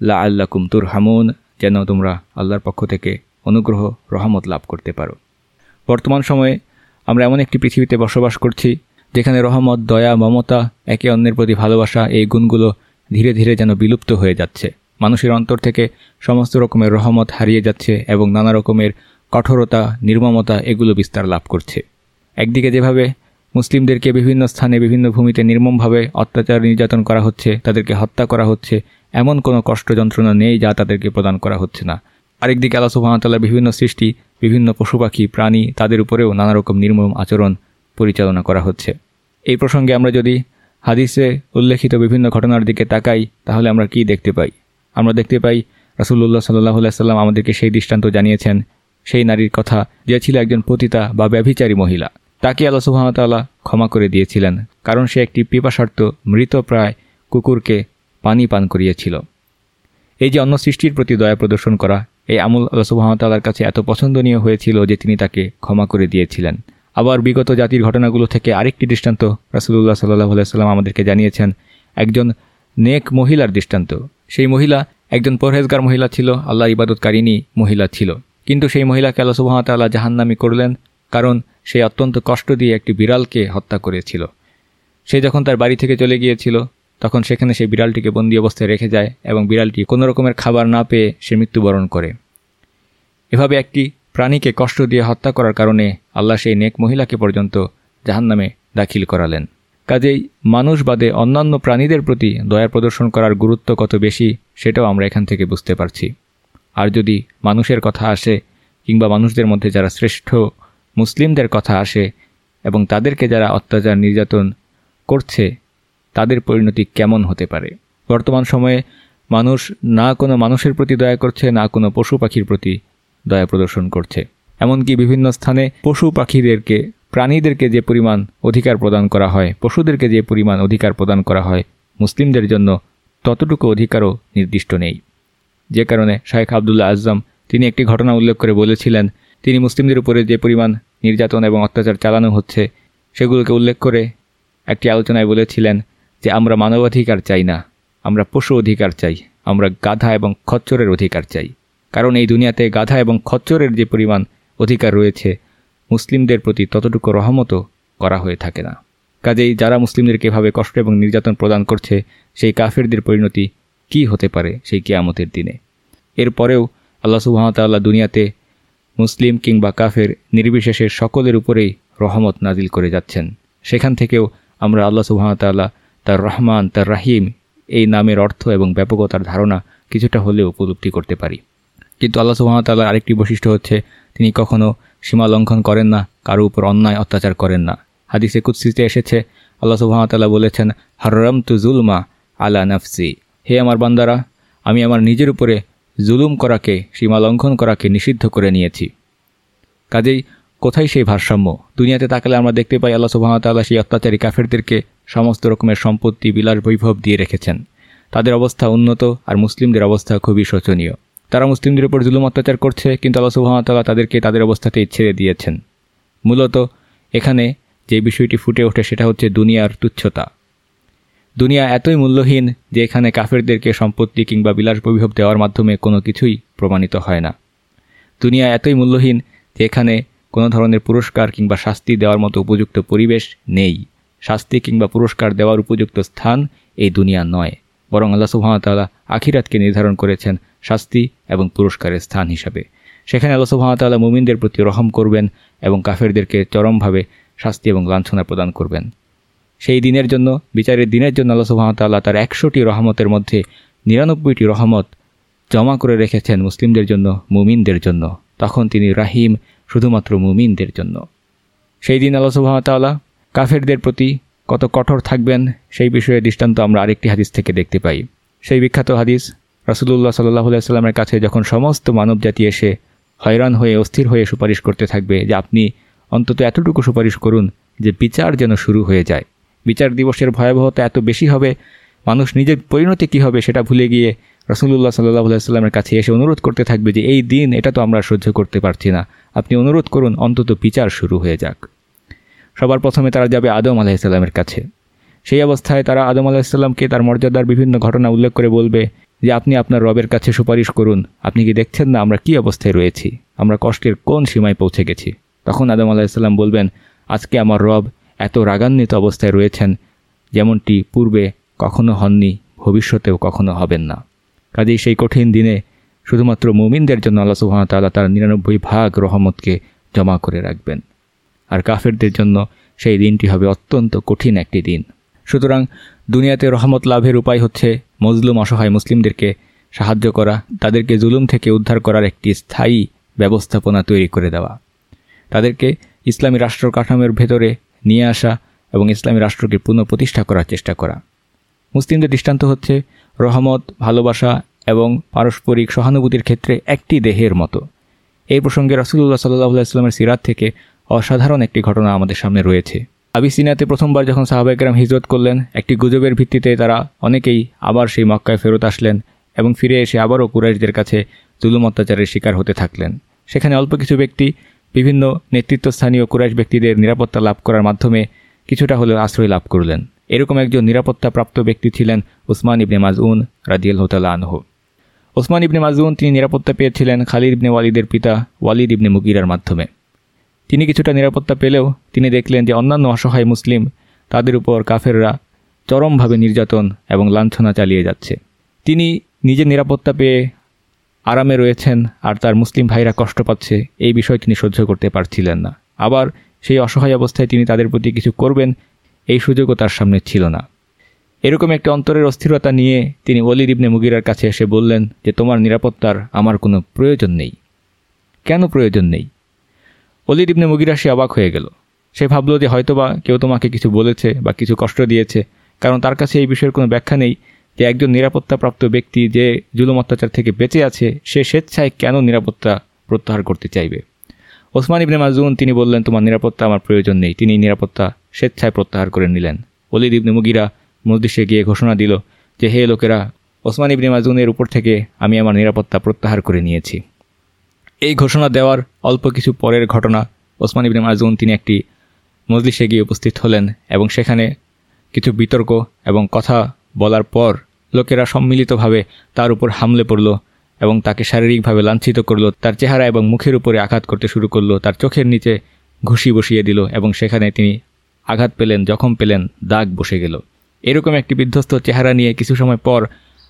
লা আল্লাহ কুমতুর হামুন যেন তোমরা আল্লাহর পক্ষ থেকে অনুগ্রহ রহমত লাভ করতে পারো বর্তমান সময়ে আমরা এমন একটি পৃথিবীতে বসবাস করছি যেখানে রহমত, দয়া, মমতা, একে অন্যের প্রতি ভালোবাসা, এই গুণগুলো ধীরে ধীরে যেন বিলুপ্ত হয়ে যাচ্ছে। মানুষের অন্তর থেকে সমস্ত রকমের রহমত হারিয়ে যাচ্ছে এবং নানা রকমের কঠোরতা, নির্মমতা এগুলো বিস্তার লাভ করছে। একদিকে যেভাবে মুসলিমদেরকে বিভিন্ন স্থানে, বিভিন্ন ভূমিতে নির্মমভাবে অত্যাচার, নির্যাতন করা হচ্ছে, তাদেরকে হত্যা করা হচ্ছে, এমন কোনো কষ্ট যন্ত্রণা নেই যা তাদেরকে প্রদান করা হচ্ছে না। আরেকদিকে আল্লাহ সুবাহতাল্লাহ বিভিন্ন সৃষ্টি, বিভিন্ন পশু পাখি, প্রাণী, তাদের উপরেও নানা রকম নির্মম আচরণ পরিচালনা করা হচ্ছে। এই প্রসঙ্গে আমরা যদি হাদিসে উল্লেখিত বিভিন্ন ঘটনার দিকে তাকাই, তাহলে আমরা কি দেখতে পাই? আমরা দেখতে পাই রাসুল্লাহ সাল্লাহ সাল্লাম আমাদেরকে সেই দৃষ্টান্ত জানিয়েছেন, সেই নারীর কথা যে ছিল একজন পতিতা বা ব্যভিচারী মহিলা। তাকে আল্লাহ সুহামতাল্লাহ ক্ষমা করে দিয়েছিলেন, কারণ সে একটি পিপাসার্থ মৃতপ্রায় কুকুরকে পানি পান করিয়েছিল। এই যে অন্য সৃষ্টির প্রতি দয়া প্রদর্শন করা, এই আমুল আল্লাহ সুহামতাল্লার কাছে এত পছন্দনীয় হয়েছিল যে তিনি তাকে ক্ষমা করে দিয়েছিলেন। আবার বিগত জাতির ঘটনাগুলো থেকে আরেকটি দৃষ্টান্ত রাসুল্লাহ সাল্লাহ সাল্লাম আমাদেরকে জানিয়েছেন, একজন নেক মহিলার দৃষ্টান্ত। সেই মহিলা একজন পরহেজগার মহিলা ছিল, আল্লাহ ইবাদতকারিনী মহিলা ছিল। কিন্তু সেই মহিলাকে আল্লাহ সুবাহতাল্লাহ জাহান্নামি করলেন কারণ সে অত্যন্ত কষ্ট দিয়ে একটি বিড়ালকে হত্যা করেছিল। সে যখন তার বাড়ি থেকে চলে গিয়েছিল, তখন সেখানে সেই বিড়ালটিকে বন্দি অবস্থায় রেখে যায় এবং বিড়ালটি কোনো রকমের খাবার না পেয়ে সে মৃত্যুবরণ করে। এভাবে একটি প্রাণীকে কষ্ট দিয়ে হত্যা করার কারণে আল্লাহ সেই নেক মহিলাকে পর্যন্ত জাহান্নামে দাখিল করালেন। কাজেই মানুষ বাদে অন্যান্য প্রাণীদের প্রতি দয়া প্রদর্শন করার গুরুত্ব কত বেশি, সেটাও আমরা এখান থেকে বুঝতে পারছি। আর যদি মানুষের কথা আসে, কিংবা মানুষদের মধ্যে যারা শ্রেষ্ঠ মুসলিমদের কথা আসে, এবং তাদেরকে যারা অত্যাচার নির্যাতন করছে, তাদের পরিণতি কেমন হতে পারে? বর্তমান সময়ে মানুষ না কোনো মানুষের প্রতি দয়া করছে, না কোনো পশু পাখির প্রতি দয়া প্রদর্শন করছে। এমনকি বিভিন্ন স্থানে পশু পাখিদেরকে, প্রাণীদেরকে যে পরিমাণ অধিকার প্রদান করা হয়, পশুদেরকে যে পরিমাণ অধিকার প্রদান করা হয়, মুসলিমদের জন্য ততটুকু অধিকারও নির্দিষ্ট নেই। যে কারণে শাহেখ আবদুল্লাহ আজম তিনি একটি ঘটনা উল্লেখ করে বলেছিলেন, তিনি মুসলিমদের উপরে যে পরিমাণ নির্যাতন এবং অত্যাচার চালানো হচ্ছে, সেগুলোকে উল্লেখ করে একটি আলোচনায় বলেছিলেন যে, আমরা মানবাধিকার চাই না, আমরা পশু অধিকার চাই, আমরা গাধা এবং খচ্চরের অধিকার চাই। কারণ এই দুনিয়াতে গাধা এবং খচ্চরের যে পরিমাণ অধিকার রয়েছে, মুসলিমদের প্রতি ততটুকু রহমতও করা হয়ে থাকে না। কাজেই যারা মুসলিমদেরকে এভাবে কষ্ট এবং নির্যাতন প্রদান করছে, সেই কাফেরদের পরিণতি কি হতে পারে সেই কিয়ামতের দিনে? এরপরেও আল্লাহ সুহামতাল্লাহ দুনিয়াতে মুসলিম কিংবা কাফের নির্বিশেষে সকলের উপরেই রহমত নাজিল করে যাচ্ছেন। সেখান থেকেও আমরা আল্লাহ সুহামতাল্লাহ তার রহমান, তার রাহিম, এই নামের অর্থ এবং ব্যাপকতার ধারণা কিছুটা হলেও উপলব্ধি করতে পারি। কিন্তু আল্লাহ সুহামতাল্লাহর আরেকটি বৈশিষ্ট্য হচ্ছে, তিনি কখনও সীমা লঙ্ঘন করেন না, কারও উপর অন্যায় অত্যাচার করেন না। হাদিসে কুৎসিতে এসেছে, আল্লাহ সুহামতাল্লাহ বলেছেন হররম তু জুলমা আলা নফসি। হে আমার বান্দারা, আমি আমার নিজের উপরে জুলুম করাকে, সীমা লঙ্ঘন করাকে নিষিদ্ধ করে নিয়েছি। কাজেই কোথায় সেই ভারসাম্য? দুনিয়াতে তাকালে আমরা দেখতে পাই আল্লাহ সুবাহতাল্লাহ সেই অত্যাচারী কাফেরদেরকে সমস্ত রকমের সম্পত্তি, বিলাস, বৈভব দিয়ে রেখেছেন। তাদের অবস্থা উন্নত আর মুসলিমদের অবস্থা খুবই শোচনীয়। তারা মুসলিমদের উপর জুলুম অত্যাচার করছে, কিন্তু আল্লাহ সুবাহতাল্লাহ তাদেরকে তাদের অবস্থাতেই ছেড়ে দিয়েছেন। মূলত এখানে যে বিষয়টি ফুটে ওঠে সেটা হচ্ছে দুনিয়ার তুচ্ছতা। দুনিয়া এতই মূল্যহীন যে এখানে কাফেরদেরকে সম্পত্তি কিংবা বিলাস বৈভব দেওয়ার মাধ্যমে কোনো কিছুই প্রমাণিত হয় না। দুনিয়া এতই মূল্যহীন যে এখানে কোনো ধরনের পুরস্কার কিংবা শাস্তি দেওয়ার মতো উপযুক্ত পরিবেশ নেই। শাস্তি কিংবা পুরস্কার দেওয়ার উপযুক্ত স্থান এই দুনিয়া নয়। বরং আল্লাহ সুহামতাল্লাহ আখিরাতকে নির্ধারণ করেছেন শাস্তি এবং পুরস্কারের স্থান হিসাবে। সেখানে আল্লাহ সুহামতাল্লাহ মুমিনদের প্রতি রহম করবেন এবং কাফেরদেরকে চরমভাবে শাস্তি এবং লাঞ্ছনা প্রদান করবেন। সেই দিনের জন্য, বিচারের দিনের জন্য আল্লাহ সুহামতাল্লাহ তার একশোটি রহমতের মধ্যে নিরানব্বইটি রহমত জমা করে রেখেছেন মুসলিমদের জন্য, মুমিনদের জন্য। তখন তিনি রাহিম শুধুমাত্র মুমিনদের জন্য। সেই দিন আল্লাহ সুহামতাল্লাহ কাফেরদের প্রতি কত কঠোর থাকবেন, সেই বিষয়ে দৃষ্টান্ত আমরা আরেকটি হাদিস থেকে দেখতে পাই। সেই বিখ্যাত হাদিস রাসুলুল্লাহ সাল্লাহ সাল্লামের কাছে যখন সমস্ত মানব জাতি এসে হয়রান হয়ে অস্থির হয়ে সুপারিশ করতে থাকবে যে আপনি অন্তত এতটুকু সুপারিশ করুন যে বিচার যেন শুরু হয়ে যায়। বিচার দিবসের ভয়াবহতা এত বেশি হবে, মানুষ নিজের পরিণতি কী হবে সেটা ভুলে গিয়ে রসুল্লাহ সাল্লাহ সাল্লামের কাছে এসে অনুরোধ করতে থাকবে যে এই দিন এটা তো আমরা সহ্য করতে পারছি না। আপনি অনুরোধ করুন অন্তত বিচার শুরু হয়ে যাক। সবার প্রথমে তারা যাবে আদম আলাহিসাল্লামের কাছে। সেই অবস্থায় তারা আদম আলাহিসাল্লামকে তার মর্যাদার বিভিন্ন ঘটনা উল্লেখ করে বলবে যে, আপনি আপনার রবের কাছে সুপারিশ করুন। আপনি কি দেখছেন না আমরা কি অবস্থায় রয়েছি? আমরা কষ্টের কোন সীমায় পৌঁছে গেছি? তখন আদম আলাহিসাল্লাম বলবেন, আজকে আমার রব এত রাগান্বিত অবস্থায় রয়েছেন, যেমনটি পূর্বে কখনো হননি, ভবিষ্যতেও কখনো হবেন না। কাজেই সেই কঠিন দিনে শুধুমাত্র মুমিনদের জন্য আল্লাহ সুহামতাল্লাহ তার নিরানব্বই ভাগ রহমতকে জমা করে রাখবেন। আর কাফেরদের জন্য সেই দিনটি হবে অত্যন্ত কঠিন একটি দিন। সুতরাং দুনিয়াতে রহমত লাভের উপায় হচ্ছে মজলুম অসহায় মুসলিমদেরকে সাহায্য করা, তাদেরকে জুলুম থেকে উদ্ধার করার একটি স্থায়ী ব্যবস্থাপনা তৈরি করে দেওয়া। তাদেরকে ইসলামী রাষ্ট্র কাঠামোর ভেতরে নিয়ে আসা এবং ইসলামী রাষ্ট্রকে পুনঃপ্রতিষ্ঠা করার চেষ্টা করা। মুসলিমদের দৃষ্টান্ত হচ্ছে রহমত, ভালোবাসা এবং পারস্পরিক সহানুভূতির ক্ষেত্রে একটি দেহের মতো। এই প্রসঙ্গে রাসুল্লাহ সাল্লাহ ইসলামের সিরাত থেকে অসাধারণ একটি ঘটনা আমাদের সামনে রয়েছে। আবিসিনাতে প্রথমবার যখন সাহাবাইকরাম হিজরত করলেন, একটি গুজবের ভিত্তিতে তারা অনেকেই আবার সেই মক্কায় ফেরত আসলেন এবং ফিরে এসে আবারও কুরাইশদের কাছে জুলুম অত্যাচারের শিকার হতে থাকলেন। সেখানে অল্প কিছু ব্যক্তি, বিভিন্ন নেতৃত্বস্থানীয় কুরাইশ ব্যক্তিদের নিরাপত্তা লাভ করার মাধ্যমে কিছুটা হলেও আশ্রয় লাভ করলেন। এরকম একজন নিরাপত্তাপ্রাপ্ত ব্যক্তি ছিলেন উসমান ইবনে মাজউন রাজিয়াল হোতালা আনহ। ওসমান ইবনে মাজউন তিনি নিরাপত্তা পেয়েছিলেন খালিদ ইবনে ওয়ালিদের পিতা ওয়ালিদ ইবনে মুগিরার মাধ্যমে। তিনি কিছুটা নিরাপত্তা পেলেও তিনি দেখলেন যে অন্যান্য অসহায় মুসলিম, তাদের উপর কাফেররা চরমভাবে নির্যাতন এবং লাঞ্ছনা চালিয়ে যাচ্ছে। তিনি নিজের নিরাপত্তা পেয়ে আরামে রয়েছেন আর তার মুসলিম ভাইরা কষ্ট পাচ্ছে, এই বিষয় তিনি সহ্য করতে পারছিলেন না। আবার সেই অসহায় অবস্থায় তিনি তাদের প্রতি কিছু করবেন, এই সুযোগও তার সামনে ছিল না। এরকম একটি অন্তরের অস্থিরতা নিয়ে তিনি অলির ইবনে মুগিরার কাছে এসে বললেন যে, তোমার নিরাপত্তার আমার কোনো প্রয়োজন নেই। কেন প্রয়োজন নেই? অলির ইবনে মুগিরা সে অবাক হয়ে গেল। সে ভাবলো যে হয়তোবা কেউ তোমাকে কিছু বলেছে বা কিছু কষ্ট দিয়েছে, কারণ তার কাছে এই বিষয়ের কোনো ব্যাখ্যা নেই যে একজন নিরাপত্তাপ্রাপ্ত ব্যক্তি যে জুলুম অত্যাচার থেকে বেঁচে আছে, সে স্বেচ্ছায় কেন নিরাপত্তা প্রত্যাহার করতে চাইবে? ওসমান ইবনে মাজুন তিনি বললেন, তোমার নিরাপত্তা আমার প্রয়োজন নেই। তিনি নিরাপত্তা স্বেচ্ছায় প্রত্যাহার করে নিলেন। অলিদ ইবনে মুগিরা মসজিষে গিয়ে ঘোষণা দিল যে, হে লোকেরা, ওসমান ইবনে মাজুনের উপর থেকে আমি আমার নিরাপত্তা প্রত্যাহার করে নিয়েছি। এই ঘোষণা দেওয়ার অল্প কিছু পরের ঘটনা ওসমান ইবনে মাজুন তিনি একটি মজলিসে গিয়ে উপস্থিত হলেন এবং সেখানে কিছু বিতর্ক এবং কথা বলার পর লোকেরা সম্মিলিতভাবে তার উপর হামলে পড়ল এবং তাকে শারীরিকভাবে লাঞ্ছিত করল, তার চেহারা এবং মুখের উপরে আঘাত করতে শুরু করল, তার চোখের নিচে ঘুষি বসিয়ে দিল এবং সেখানে তিনি আঘাত পেলেন, জখম পেলেন, দাগ বসে গেল। এরকম একটি বিধ্বস্ত চেহারা নিয়ে কিছু সময় পর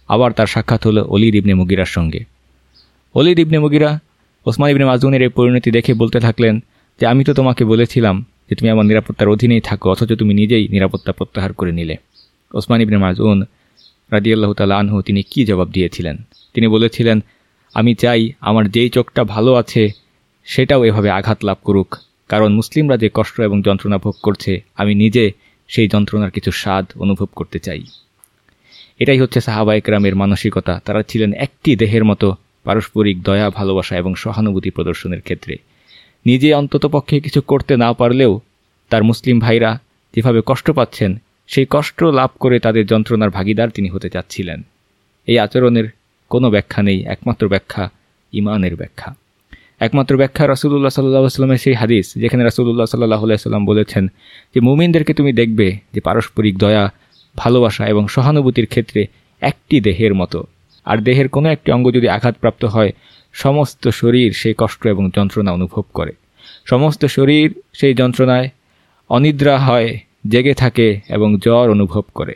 আবার তার সাক্ষাৎ হলো অলির ইবনে মুগিরার সঙ্গে। অলির ইবনে মুগিরা ওসমান ইবনে মাজুনের এই পরিণতি দেখে বলতে থাকলেন যে, আমি তো তোমাকে বলেছিলাম যে তুমি আমার নিরাপত্তার অধীনেই থাকো, অথচ তুমি নিজেই নিরাপত্তা প্রত্যাহার করে নিলে। ওসমান ইবনে মাজুন রাজিয়াল্লাহ তালা আনহু তিনি কি জবাব দিয়েছিলেন? তিনি বলেছিলেন, আমি চাই আমার যেই চোখটা ভালো আছে, সেটাও এভাবে আঘাত লাভ করুক। কারণ মুসলিমরা যে কষ্ট এবং যন্ত্রণা ভোগ করছে, আমি নিজে সেই যন্ত্রণার কিছু স্বাদ অনুভব করতে চাই। এটাই হচ্ছে সাহাবা একরামের মানসিকতা। তারা ছিলেন একটি দেহের মতো পারস্পরিক দয়া, ভালোবাসা এবং সহানুভূতি প্রদর্শনের ক্ষেত্রে। নিজে অন্ততপক্ষে কিছু করতে না পারলেও তার মুসলিম ভাইরা যেভাবে কষ্ট পাচ্ছেন, সেই কষ্ট লাভ করে তাদের যন্ত্রণার ভাগিদার তিনি হতে চাচ্ছিলেন। এই আচরণের কোনো ব্যাখ্যা নেই, একমাত্র ব্যাখ্যা ইমানের ব্যাখ্যা। একমাত্র ব্যাখ্যা রাসুল্লাহ সাল্লাহ সাল্লামের সেই হাদিস, যেখানে রাসুল্লাহ সাল্লাহ সাল্লাম বলেছেন যে, মুমিনদেরকে তুমি দেখবে যে, পারস্পরিক দয়া, ভালোবাসা এবং সহানুভূতির ক্ষেত্রে একটি দেহের মতো। আর দেহের কোনো একটি অঙ্গ যদি আঘাতপ্রাপ্ত হয়, সমস্ত শরীর সেই কষ্ট এবং যন্ত্রণা অনুভব করে। সমস্ত শরীর সেই যন্ত্রণায় অনিদ্রা হয়, জেগে থাকে এবং জ্বর অনুভব করে।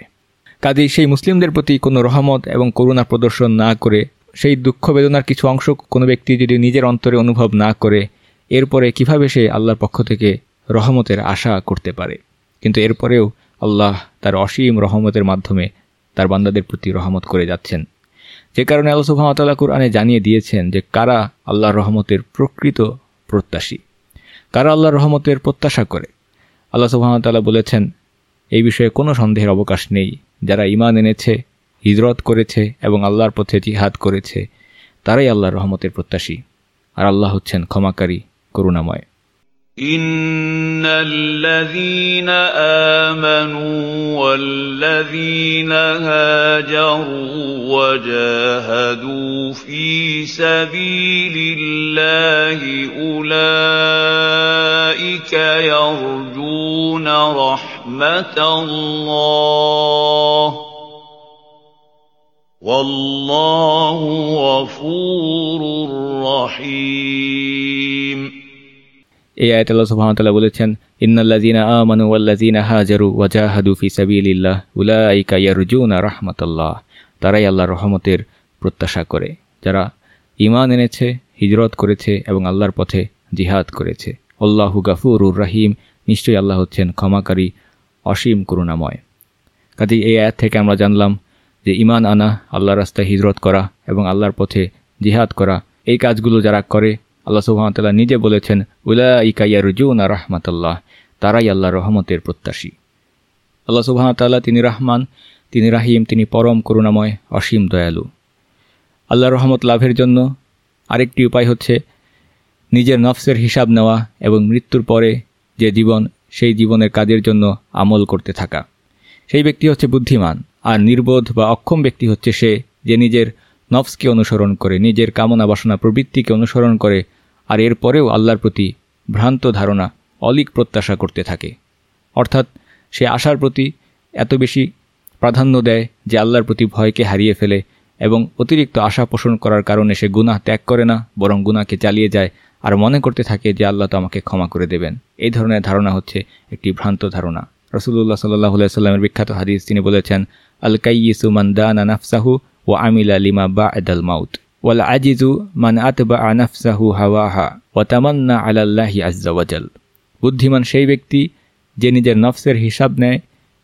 কাজেই সেই মুসলিমদের প্রতি কোনো রহমত এবং করুণা প্রদর্শন না করে, সেই দুঃখ বেদনার কিছু অংশ কোনো ব্যক্তি যদি নিজের অন্তরে অনুভব না করে, এরপরে কীভাবে সে আল্লাহর পক্ষ থেকে রহমতের আশা করতে পারে? কিন্তু এরপরেও আল্লাহ তার অসীম রহমতের মাধ্যমে তার বান্দাদের প্রতি রহমত করে যাচ্ছেন। যে কারণে আল্লাহ সুহামতাল্লাহ কুরআনে জানিয়ে দিয়েছেন যে কারা আল্লাহর রহমতের প্রকৃত প্রত্যাশী? কারা আল্লাহর রহমতের প্রত্যাশা করে? আল্লাহ সুহামতাল্লাহ বলেছেন, এই বিষয়ে কোনো সন্দেহের অবকাশ নেই। যারা ইমান এনেছে, হিজরত করেছে এবং আল্লাহর পথে জিহাদ করেছে, তারাই আল্লাহর রহমতের প্রত্যাশী। আর আল্লাহ হচ্ছেন ক্ষমাকারী, করুণাময়। إن الذين آمنوا والذين هاجروا وجاهدوا في سبيل الله أولئك يرجون رحمة الله والله غفور رحيم এই আয়াত আল্লাহ সুবহানাহু বলেছেন, ইন্নাল্লাযীনা আমানু ওয়াল্লাযীনা হাজারু ওয়াজাহাদু ফি সাবিলিল্লাহ, উলাইকা ইয়ারজুনা রাহমাতাল্লাহ। তারাই আল্লাহর রহমতের প্রত্যাশা করে। যারা ইমান এনেছে, হিজরত করেছে এবং আল্লাহর পথে জিহাদ করেছে। আল্লাহু গাফুরুর রাহিম, নিশ্চয়ই আল্লাহ হচ্ছেন ক্ষমাকারী, অসীম করুণাময়। কাজেই এই আয়াত থেকে আমরা জানলাম যে ইমান আনা, আল্লাহর রাস্তায় হিজরত করা এবং আল্লাহর পথে জিহাদ করা, এই কাজগুলো যারা করে আল্লাহ সুহামতাল্লাহ নিজে বলেছেন উলা ইকাইয়া রুজুনা রাহমাতাল্লাহ তারাই আল্লাহ রহমতের প্রত্যাশী। আল্লাহ সুবাহতাল্লাহ তিনি রাহমান, তিনি রাহিম, তিনি পরম করুণাময়, অসীম দয়ালু। আল্লাহ রহমত লাভের জন্য আরেকটি উপায় হচ্ছে নিজের নফসের হিসাব নেওয়া এবং মৃত্যুর পরে যে জীবন, সেই জীবনের কাজের জন্য আমল করতে থাকা। সেই ব্যক্তি হচ্ছে বুদ্ধিমান, আর নির্বোধ বা অক্ষম ব্যক্তি হচ্ছে সে যে নিজের নফসকে অনুসরণ করে, নিজের কামনা বাসনা প্রবৃত্তিকে অনুসরণ করে আর এরপরেও আল্লাহর প্রতি ভ্রান্ত ধারণা অলিক প্রত্যাশা করতে থাকে। অর্থাৎ সে আশার প্রতি এত বেশি প্রাধান্য দেয় যে আল্লাহর প্রতি ভয়কে হারিয়ে ফেলে এবং অতিরিক্ত আশা পোষণ করার কারণে সে গুনাহ ত্যাগ করে না, বরং গুনাকে চালিয়ে যায় আর মনে করতে থাকে যে আল্লাহ তো আমাকে ক্ষমা করে দেবেন। এই ধরনের ধারণা হচ্ছে একটি ভ্রান্ত ধারণা। রসুল্লাহ সাল্লাহ সাল্লামের বিখ্যাত হাদিস তিনি বলেছেন, আল কাইয়িসু মান দানা নাফসাহু ও আমিলা লিমা বা এদাল মাউত। ওয়াল আজিজু মান আতবা আনাফসাহু হাওয়াহা ও তামান্না আলাল্লাহি আজ্জাওয়াজাল বুদ্ধিমান সেই ব্যক্তি যে নিজের নফসের হিসাব নেয়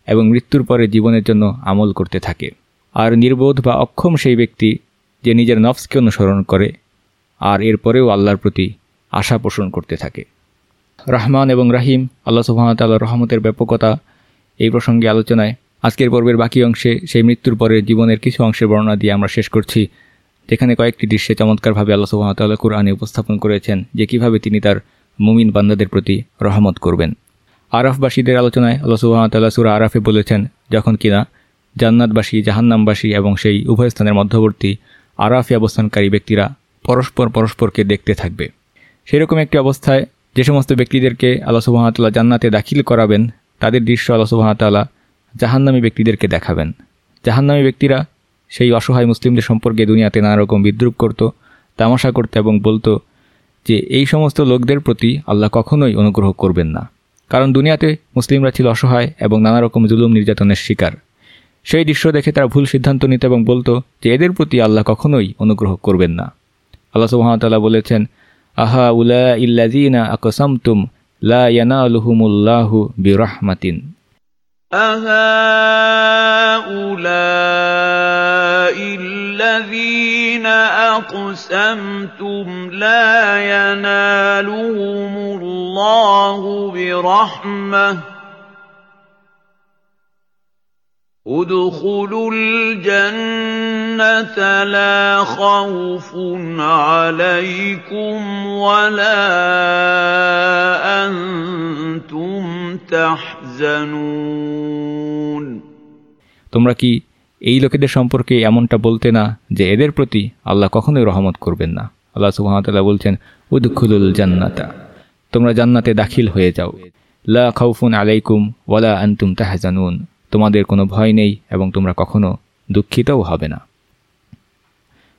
এবং মৃত্যুর পরে জীবনের জন্য আমল করতে থাকে। আর নির্বোধ বা অক্ষম সেই ব্যক্তি যে নিজের নফসকে অনুসরণ করে, আর এরপরেও আল্লাহর প্রতি আশা পোষণ করতে থাকে। রহমান এবং রাহিম, আল্লাহ সুহামতাল্লাহ রহমতের ব্যাপকতা এই প্রসঙ্গে আলোচনায়। আজকের পর্বের বাকি অংশে সেই মৃত্যুর পরে জীবনের কিছু অংশের বর্ণনা দিয়ে আমরা শেষ করছি। যেখানে কয়েকটি দৃশ্যে চমৎকারভাবে আল্লাহ সুহামতাল্লাহ কুরআনে উপস্থাপন করেছেন, যে কীভাবে তিনি তার মুমিন বান্দাদের প্রতি রহমত করবেন। আরাফবাসীদের আলোচনায় আল্লাহ সুহামতাল্লাহ সুরা আরাফে বলেছেন, যখন কিনা জান্নাতবাসী, জাহান্নামবাসী এবং সেই উভয় স্থানের মধ্যবর্তী আরাফে অবস্থানকারী ব্যক্তিরা পরস্পর পরস্পরকে দেখতে থাকবে। সেরকম একটি অবস্থায় যে সমস্ত ব্যক্তিদেরকে আল্লাহ সুবাহতাল্লাহ জান্নাতে দাখিল করাবেন, তাদের দৃশ্য আল্লাহ সুবাহতাল্লাহ জাহান্নামী ব্যক্তিদেরকে দেখাবেন। জাহান্নামী ব্যক্তিরা সেই অসহায় মুসলিমদের সম্পর্কে দুনিয়াতে নানা রকম বিদ্রুপ করত, তামাশা করত এবং বলতো যে, এই সমস্ত লোকদের প্রতি আল্লাহ কখনোই অনুগ্রহ করবেন না। কারণ দুনিয়াতে মুসলিমরা ছিল অসহায় এবং নানা রকম জুলুম নির্যাতনের শিকার। সেই দৃশ্য দেখে তারা ভুল সিদ্ধান্ত নিত এবং বলতো যে, এদের প্রতি আল্লাহ কখনোই অনুগ্রহ করবেন না। আল্লাহ সুহামতাল্লাহ বলেছেন, আহা উলা ইল্লাজিনা আকসামতুম লা ইয়ানালুহুমুল্লাহু বিরহমাতিন। أهؤلاء الذين أقسمتم لا ينالهم الله برحمة ادخلوا الجنة لا خوف عليكم ولا أنتم تحزنون তোমরা কি এই লোকেদের সম্পর্কে এমনটা বলতে না যে এদের প্রতি আল্লাহ কখনোই রহমত করবেন না আল্লাহ সুহামতাল্লাহ বলছেন উদখুলুল জান্নাতা তোমরা জান্নাতে দাখিল হয়ে যাও লা খাউফুন আলাইকুম ওয়ালা আন্তুম তাহজানুন তোমাদের কোনো ভয় নেই এবং তোমরা কখনো দুঃখিতও হবে না